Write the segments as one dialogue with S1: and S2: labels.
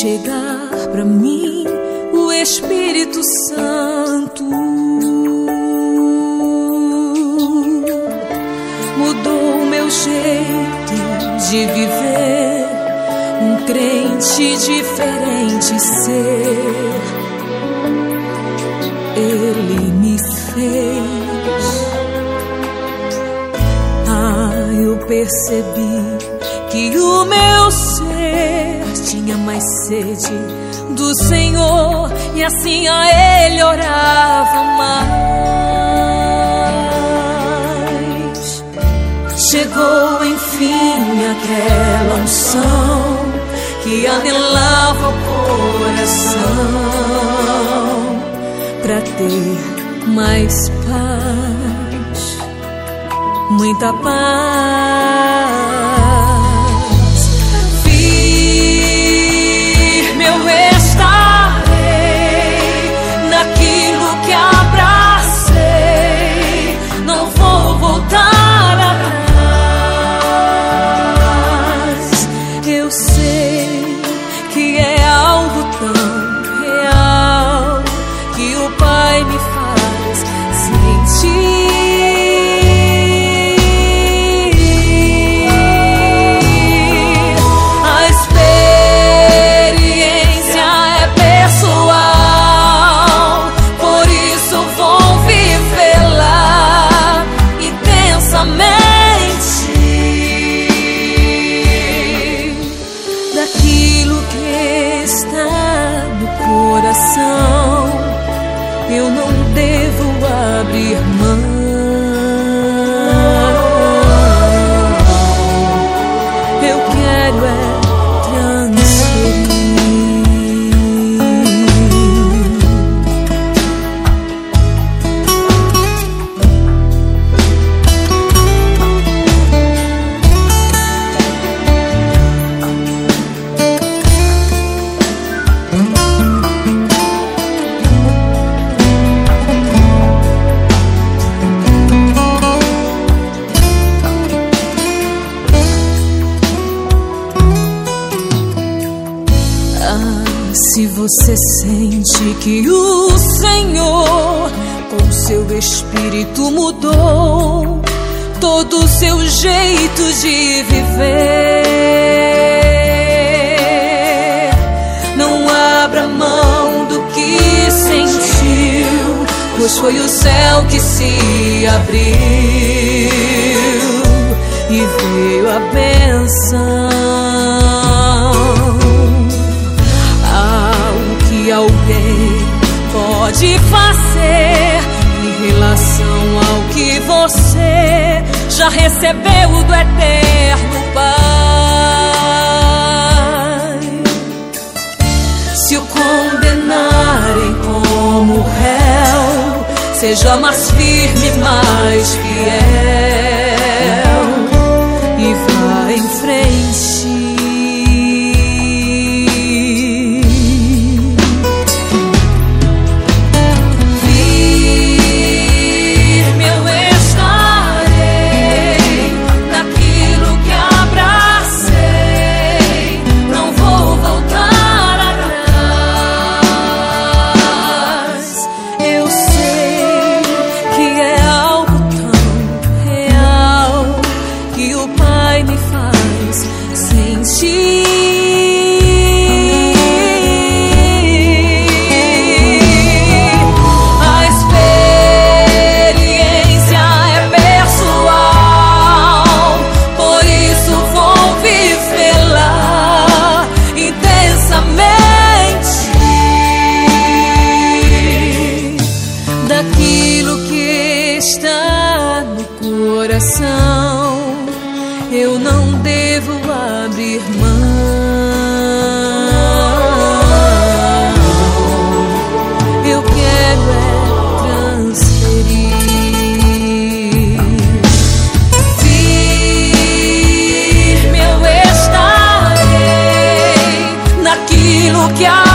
S1: chegar para mim o Espírito Santo. Mudou o meu jeito de viver, um crente diferente ser. Ele me fez. Ah, eu percebi que o meu ser tinha mais sede do Senhor e assim a Ele orava mais. Chegou enfim aquela unção que anelava o coração para ter mais paz, muita paz. Eu não devo abrir mão. Você sente que o Senhor, com seu espírito, mudou todo o seu jeito de viver, não abra mão do que sentiu, pois foi o céu que se abriu e veio a benção. Pode fazer em relação ao que você já recebeu do eterno Pai. Se o condenarem como réu, seja mais firme, mais fiel coração, eu não devo abrir mão. Eu quero é transferir. Firme eu estarei naquilo que a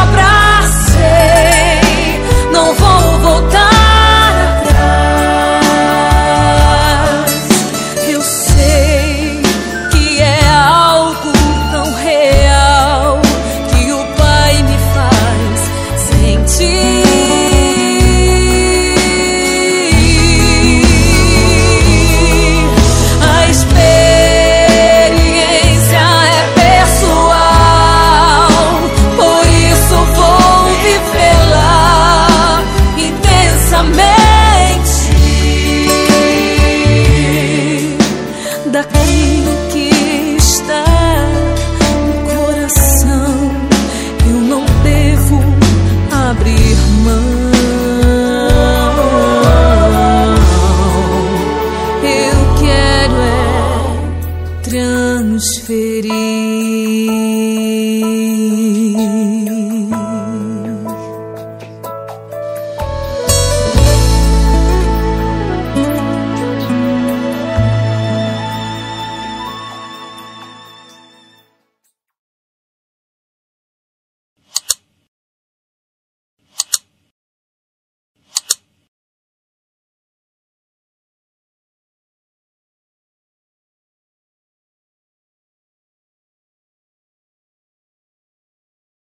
S1: City.